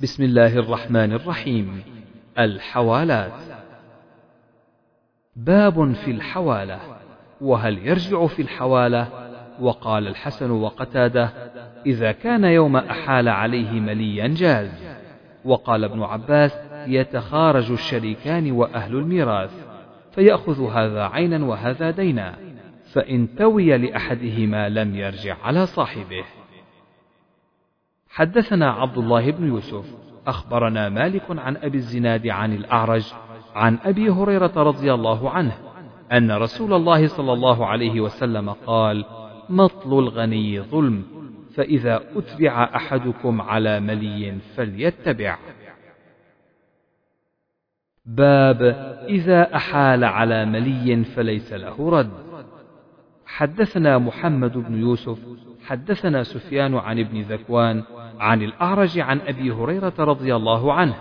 بسم الله الرحمن الرحيم. الحوالات. باب في الحوالة. وهل يرجع في الحوالة؟ وقال الحسن وقتاده إذا كان يوم أحال عليه مليا جاز. وقال ابن عباس يتخارج الشريكان وأهل الميراث فيأخذ هذا عينا وهذا دينا فإن توي لأحدهما لم يرجع على صاحبه. حدثنا عبد الله بن يوسف أخبرنا مالك عن أبي الزناد عن الأعرج عن أبي هريرة رضي الله عنه أن رسول الله صلى الله عليه وسلم قال: مطل الغني ظلم، فإذا أتبع أحدكم على ملي فليتبع. باب إذا أحال على ملي فليس له رد. حدثنا محمد بن يوسف حدثنا سفيان عن ابن ذكوان عن الأعرج عن أبي هريرة رضي الله عنه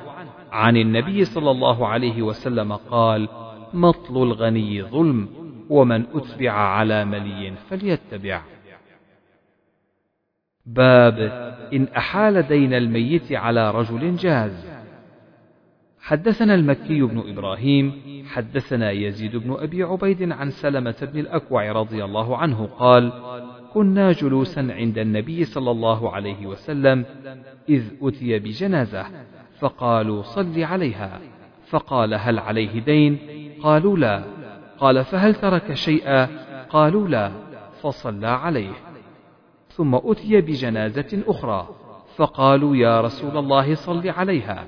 عن النبي صلى الله عليه وسلم قال مطل الغني ظلم ومن أتبع على ملي فليتبع. باب إن أحال دين الميت على رجل جاز. حدثنا المكي بن إبراهيم حدثنا يزيد بن أبي عبيد عن سلمة بن الأكوع رضي الله عنه قال كنا جلوسا عند النبي صلى الله عليه وسلم إذ أتي بجنازة فقالوا صل عليها. فقال هل عليه دين؟ قالوا لا. قال فهل ترك شيئا؟ قالوا لا. فصلى عليه. ثم أتي بجنازة أخرى فقالوا يا رسول الله صل عليها.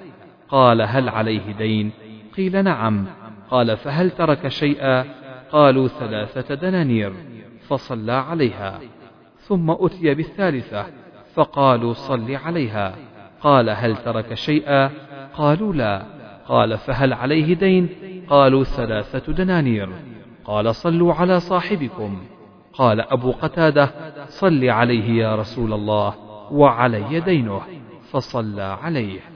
قال هل عليه دين؟ قيل نعم. قال فهل ترك شيئا؟ قالوا ثلاثة دنانير. فصلى عليها. ثم أتي بالثالثة فقالوا صل عليها. قال هل ترك شيئا؟ قالوا لا. قال فهل عليه دين؟ قالوا ثلاثة دنانير. قال صلوا على صاحبكم. قال أبو قتادة صل عليه يا رسول الله وعلي دينه فصلى عليه.